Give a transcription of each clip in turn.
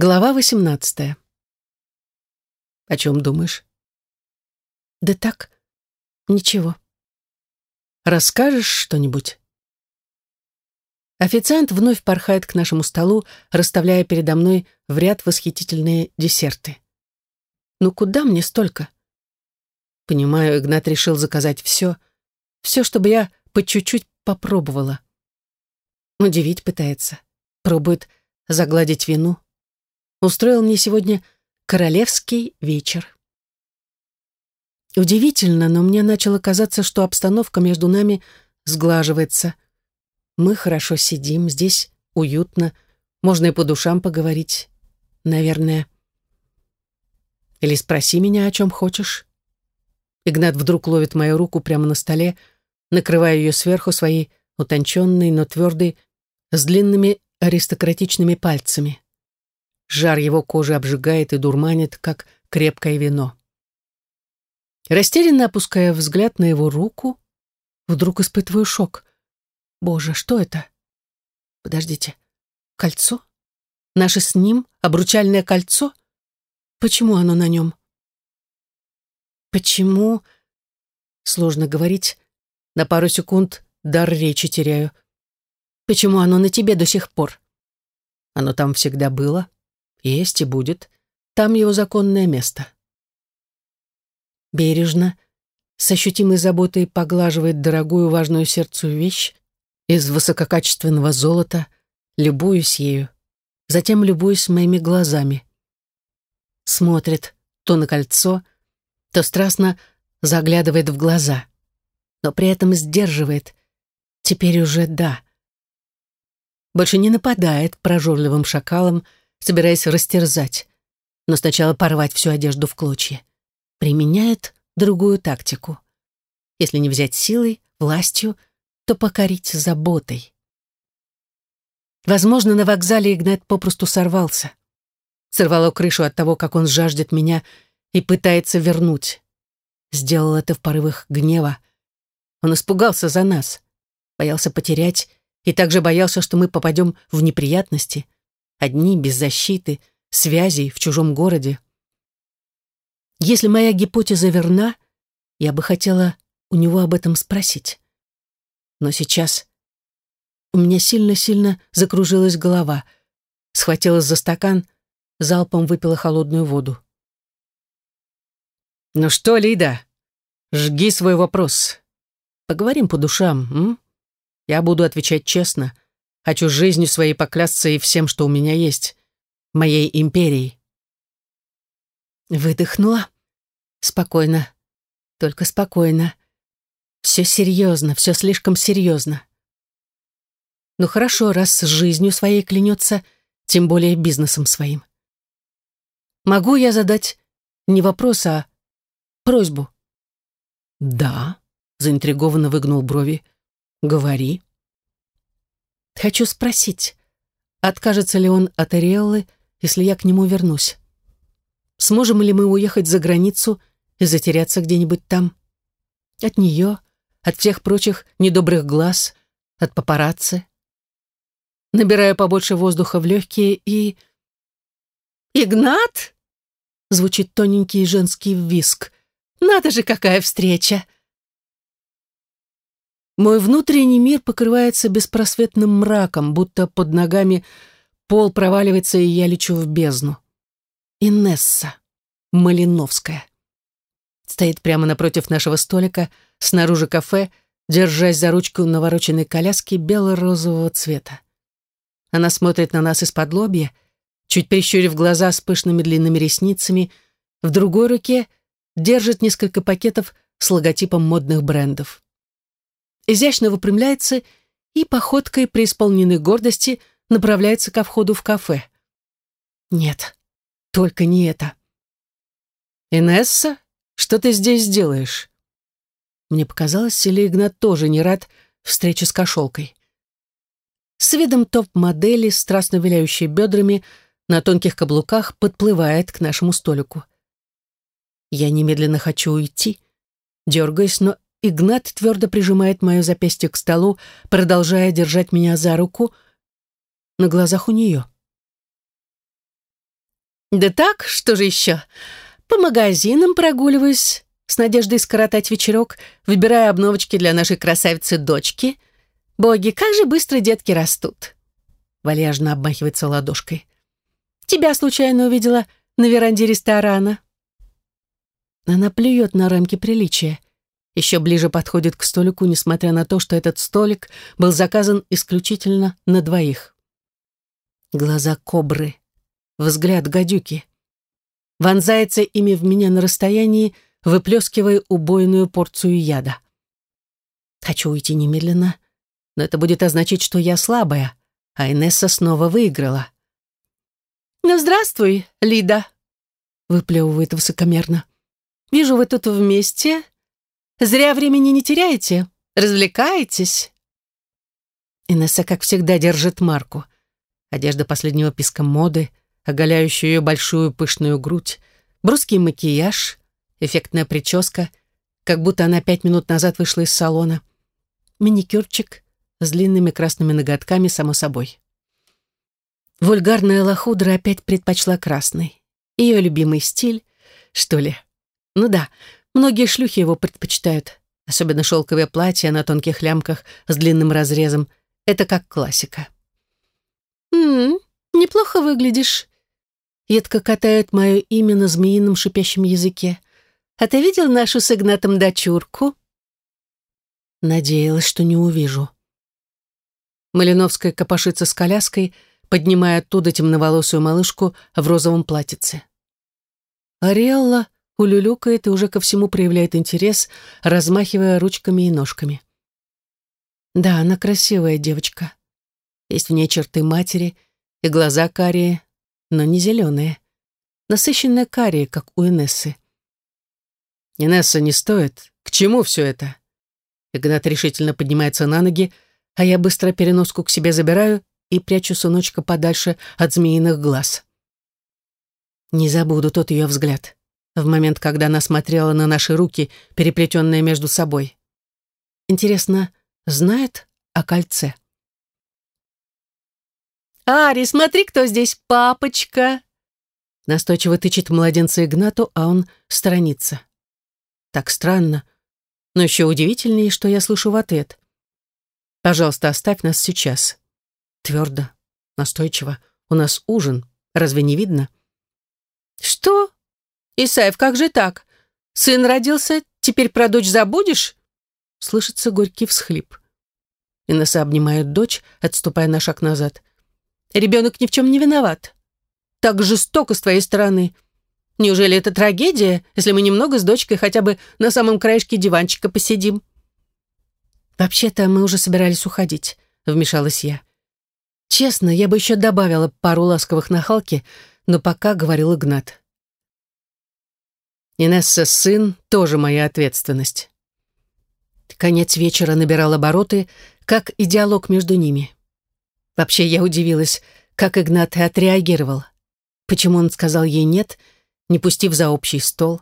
Глава восемнадцатая. «О чем думаешь?» «Да так, ничего». «Расскажешь что-нибудь?» Официант вновь порхает к нашему столу, расставляя передо мной в ряд восхитительные десерты. «Ну куда мне столько?» Понимаю, Игнат решил заказать все. Все, чтобы я по чуть-чуть попробовала. Удивить пытается. Пробует загладить вину. Устроил мне сегодня королевский вечер. Удивительно, но мне начало казаться, что обстановка между нами сглаживается. Мы хорошо сидим, здесь уютно, можно и по душам поговорить, наверное. Или спроси меня, о чем хочешь. Игнат вдруг ловит мою руку прямо на столе, накрывая ее сверху своей утонченной, но твердой, с длинными аристократичными пальцами. Жар его кожи обжигает и дурманит, как крепкое вино. Растерянно опуская взгляд на его руку, вдруг испытываю шок. Боже, что это? Подождите. Кольцо? Наше с ним обручальное кольцо? Почему оно на нем? Почему? Сложно говорить. На пару секунд дар речи теряю. Почему оно на тебе до сих пор? Оно там всегда было, есть и будет. Там его законное место. Бережно, с ощутимой заботой поглаживает дорогую важную сердцу вещь из высококачественного золота, любуюсь ею, затем любуюсь моими глазами. Смотрит то на кольцо, то страстно заглядывает в глаза, но при этом сдерживает. Теперь уже да. Больше не нападает прожорливым шакалом, собираясь растерзать, но сначала порвать всю одежду в клочья. Применяет другую тактику. Если не взять силой, властью, то покорить заботой. Возможно, на вокзале Игнат попросту сорвался. Сорвало крышу от того, как он жаждет меня и пытается вернуть. Сделал это в порывах гнева. Он испугался за нас, боялся потерять и также боялся, что мы попадем в неприятности, одни, без защиты, связей в чужом городе. Если моя гипотеза верна, я бы хотела у него об этом спросить. Но сейчас у меня сильно-сильно закружилась голова, схватилась за стакан, залпом выпила холодную воду. «Ну что, Лида, жги свой вопрос. Поговорим по душам, м? Я буду отвечать честно. Хочу жизнью своей поклясться и всем, что у меня есть. Моей империей». Выдохнула. Спокойно. Только спокойно. Все серьезно, все слишком серьезно. Ну хорошо, раз с жизнью своей клянется, тем более бизнесом своим. Могу я задать не вопрос, а просьбу? Да, заинтригованно выгнул брови. Говори. Хочу спросить, откажется ли он от Ариэллы, если я к нему вернусь? Сможем ли мы уехать за границу и затеряться где-нибудь там? От нее, от всех прочих недобрых глаз, от папарацци. Набираю побольше воздуха в легкие и... «Игнат?» — звучит тоненький женский виск. «Надо же, какая встреча!» Мой внутренний мир покрывается беспросветным мраком, будто под ногами пол проваливается, и я лечу в бездну. Инесса Малиновская стоит прямо напротив нашего столика, снаружи кафе, держась за ручку навороченной коляски бело-розового цвета. Она смотрит на нас из-под лобья, чуть прищурив глаза с пышными длинными ресницами, в другой руке держит несколько пакетов с логотипом модных брендов. Изящно выпрямляется и походкой преисполненной гордости направляется ко входу в кафе. Нет, только не это. «Инесса?» Что ты здесь делаешь?» Мне показалось, или Игнат тоже не рад встрече с кошелкой. С видом топ-модели, страстно виляющей бедрами, на тонких каблуках подплывает к нашему столику. Я немедленно хочу уйти, дергаюсь, но Игнат твердо прижимает мое запястье к столу, продолжая держать меня за руку на глазах у нее. «Да так, что же еще? По магазинам прогуливаюсь, с надеждой скоротать вечерок, выбирая обновочки для нашей красавицы-дочки. Боги, как же быстро детки растут!» Вальяжно обмахивается ладошкой. «Тебя случайно увидела на веранде ресторана?» Она плюет на рамки приличия. Еще ближе подходит к столику, несмотря на то, что этот столик был заказан исключительно на двоих. Глаза кобры, взгляд гадюки. Вонзается ими в меня на расстоянии, выплескивая убойную порцию яда. Хочу уйти немедленно, но это будет означать, что я слабая, а Инесса снова выиграла. «Ну, здравствуй, Лида», — выплевывает высокомерно. «Вижу, вы тут вместе. Зря времени не теряете, развлекаетесь». Инесса, как всегда, держит марку. Одежда последнего писка моды, оголяющую ее большую пышную грудь, бруский макияж, эффектная прическа, как будто она пять минут назад вышла из салона, маникюрчик с длинными красными ноготками, само собой. Вульгарная лохудра опять предпочла красный. Ее любимый стиль, что ли? Ну да, многие шлюхи его предпочитают, особенно шелковое платье на тонких лямках с длинным разрезом. Это как классика. «М-м, неплохо выглядишь», едко катает мое имя на змеином шипящем языке. «А ты видел нашу с Игнатом дочурку?» Надеялась, что не увижу. Малиновская копошится с коляской, поднимая оттуда темноволосую малышку в розовом платьице. Ариэлла улюлюкает и уже ко всему проявляет интерес, размахивая ручками и ножками. Да, она красивая девочка. Есть в ней черты матери и глаза карие, но не зеленые. Насыщенная карие, как у Инессы. «Инесса, не стоит. К чему все это?» Игнат решительно поднимается на ноги, а я быстро переноску к себе забираю и прячу сыночка подальше от змеиных глаз. Не забуду тот ее взгляд в момент, когда она смотрела на наши руки, переплетенные между собой. Интересно, знает о кольце? «Ари, смотри, кто здесь, папочка!» Настойчиво тычет младенца Игнату, а он сторонится. Так странно, но еще удивительнее, что я слышу в ответ. «Пожалуйста, оставь нас сейчас». Твердо, настойчиво. «У нас ужин. Разве не видно?» «Что? Исаев, как же так? Сын родился, теперь про дочь забудешь?» Слышится горький всхлип. Инесса обнимает дочь, отступая на шаг назад. Ребенок ни в чем не виноват. Так жестоко с твоей стороны. Неужели это трагедия, если мы немного с дочкой хотя бы на самом краешке диванчика посидим?» «Вообще-то мы уже собирались уходить», — вмешалась я. «Честно, я бы еще добавила пару ласковых на Халке, но пока говорил Игнат». «Инесса, сын, тоже моя ответственность». Конец вечера набирал обороты, как и диалог между ними. Вообще, я удивилась, как Игнат отреагировал. Почему он сказал ей «нет», не пустив за общий стол?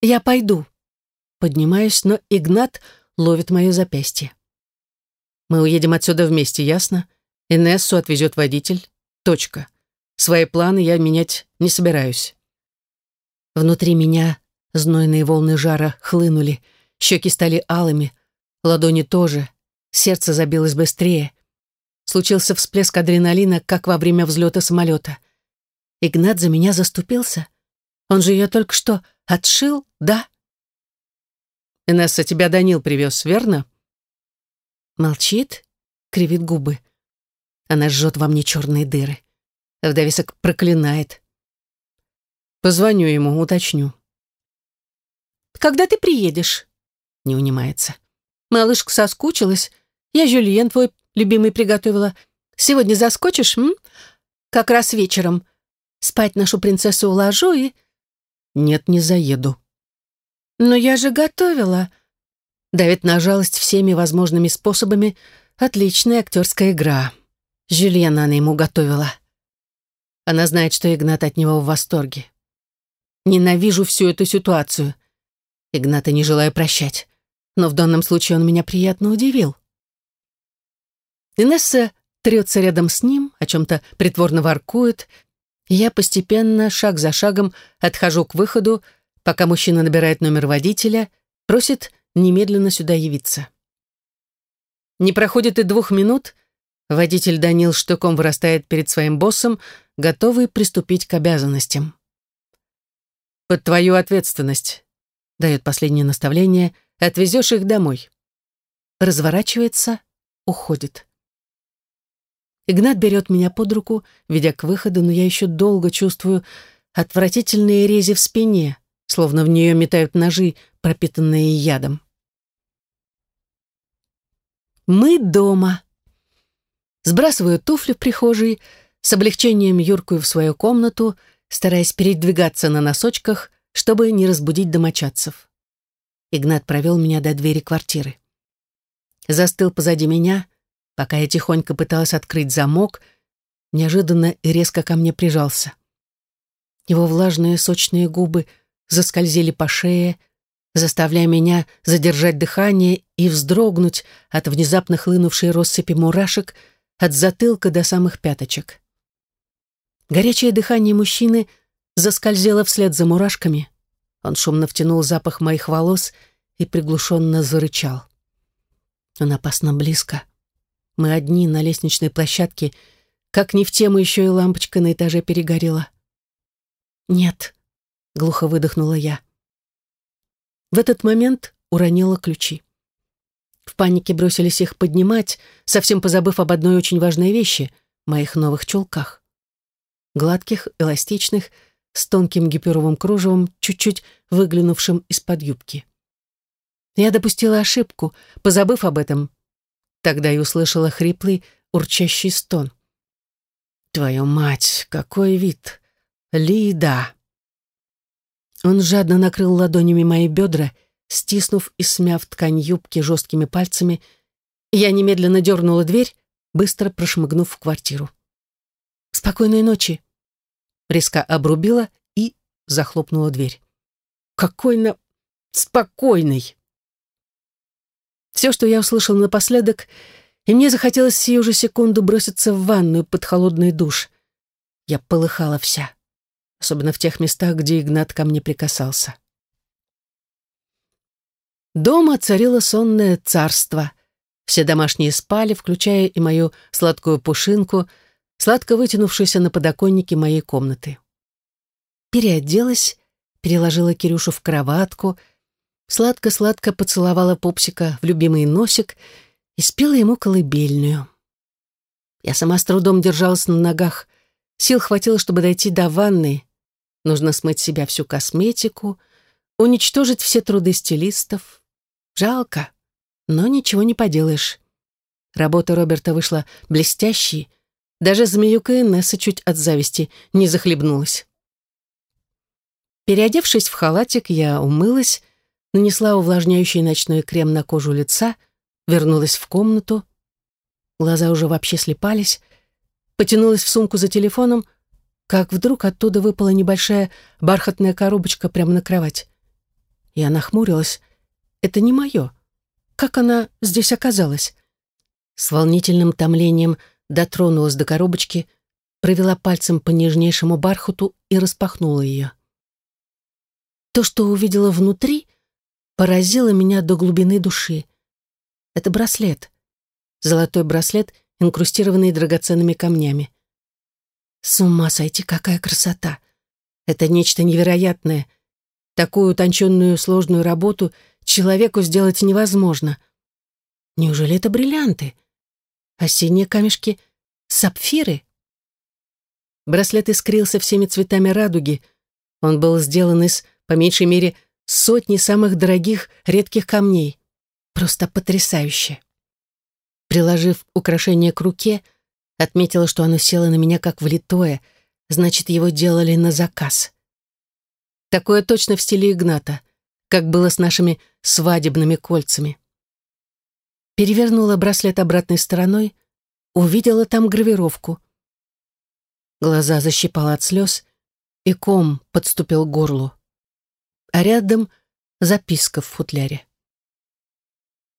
«Я пойду». Поднимаюсь, но Игнат ловит мое запястье. «Мы уедем отсюда вместе, ясно? Инессу отвезет водитель. Точка. Свои планы я менять не собираюсь». Внутри меня знойные волны жара хлынули, щеки стали алыми, ладони тоже, сердце забилось быстрее. Случился всплеск адреналина, как во время взлета самолета. Игнат за меня заступился. Он же ее только что отшил, да? «Инесса, тебя Данил привез, верно?» Молчит, кривит губы. Она жжет во мне черные дыры. В довесок проклинает. Позвоню ему, уточню. «Когда ты приедешь?» Не унимается. Малышка соскучилась. Я Жюльен твой любимый приготовила. Сегодня заскочишь, м? Как раз вечером. Спать нашу принцессу уложу и...» «Нет, не заеду». «Но я же готовила». Давит на жалость всеми возможными способами. Отличная актерская игра. Жюльена она ему готовила. Она знает, что Игнат от него в восторге. Ненавижу всю эту ситуацию. Игната не желаю прощать. Но в данном случае он меня приятно удивил. Инесса трется рядом с ним, о чем-то притворно воркует. Я постепенно, шаг за шагом, отхожу к выходу, пока мужчина набирает номер водителя, просит немедленно сюда явиться. Не проходит и двух минут, водитель Данил штуком вырастает перед своим боссом, готовый приступить к обязанностям. «Под твою ответственность», — дает последнее наставление, — «отвезешь их домой». Разворачивается, уходит. Игнат берет меня под руку, ведя к выходу, но я еще долго чувствую отвратительные рези в спине, словно в нее метают ножи, пропитанные ядом. Мы дома. Сбрасываю туфли в прихожей, с облегчением юркую в свою комнату, стараясь передвигаться на носочках, чтобы не разбудить домочадцев. Игнат провел меня до двери квартиры. Застыл позади меня, пока я тихонько пыталась открыть замок, неожиданно и резко ко мне прижался. Его влажные сочные губы заскользили по шее, заставляя меня задержать дыхание и вздрогнуть от внезапно хлынувшей россыпи мурашек от затылка до самых пяточек. Горячее дыхание мужчины заскользило вслед за мурашками. Он шумно втянул запах моих волос и приглушенно зарычал. Он опасно близко. Мы одни на лестничной площадке. Как ни в тему еще и лампочка на этаже перегорела. «Нет», — глухо выдохнула я. В этот момент уронила ключи. В панике бросились их поднимать, совсем позабыв об одной очень важной вещи — моих новых чулках. Гладких, эластичных, с тонким гиперовым кружевом, чуть-чуть выглянувшим из-под юбки. Я допустила ошибку, позабыв об этом. Тогда и услышала хриплый, урчащий стон. «Твою мать, какой вид! Лида!» Он жадно накрыл ладонями мои бедра, стиснув и смяв ткань юбки жесткими пальцами. Я немедленно дернула дверь, быстро прошмыгнув в квартиру. «Спокойной ночи!» Резко обрубила и захлопнула дверь. «Какой на... спокойный!» Все, что я услышал напоследок, и мне захотелось сию же секунду броситься в ванную под холодный душ. Я полыхала вся особенно в тех местах, где Игнат ко мне прикасался. Дома царило сонное царство. Все домашние спали, включая и мою сладкую пушинку, сладко вытянувшуюся на подоконнике моей комнаты. Переоделась, переложила Кирюшу в кроватку, сладко-сладко поцеловала пупсика в любимый носик и спела ему колыбельную. Я сама с трудом держалась на ногах, сил хватило, чтобы дойти до ванны, Нужно смыть себя всю косметику, уничтожить все труды стилистов. Жалко, но ничего не поделаешь. Работа Роберта вышла блестящей, даже змеюка Инесса чуть от зависти не захлебнулась. Переодевшись в халатик, я умылась, нанесла увлажняющий ночной крем на кожу лица, вернулась в комнату. Глаза уже вообще слепались, потянулась в сумку за телефоном — как вдруг оттуда выпала небольшая бархатная коробочка прямо на кровать. Я нахмурилась. Это не мое. Как она здесь оказалась? С волнительным томлением дотронулась до коробочки, провела пальцем по нежнейшему бархату и распахнула ее. То, что увидела внутри, поразило меня до глубины души. Это браслет. Золотой браслет, инкрустированный драгоценными камнями. С ума сойти, какая красота! Это нечто невероятное. Такую утонченную сложную работу человеку сделать невозможно. Неужели это бриллианты? Осенние камешки — сапфиры? Браслет искрился всеми цветами радуги. Он был сделан из, по меньшей мере, сотни самых дорогих редких камней. Просто потрясающе. Приложив украшение к руке, — Отметила, что оно село на меня как влитое, значит, его делали на заказ. Такое точно в стиле Игната, как было с нашими свадебными кольцами. Перевернула браслет обратной стороной, увидела там гравировку. Глаза защипала от слез, и ком подступил к горлу. А рядом записка в футляре.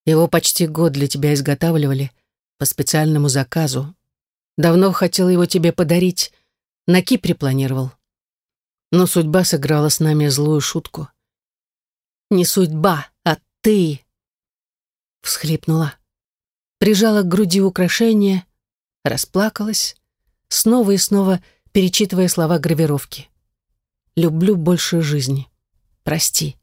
Его почти год для тебя изготавливали по специальному заказу, Давно хотел его тебе подарить, На Кипре планировал. Но судьба сыграла с нами злую шутку. «Не судьба, а ты!» Всхлипнула. Прижала к груди украшения, расплакалась, снова и снова перечитывая слова гравировки. «Люблю больше жизни. Прости».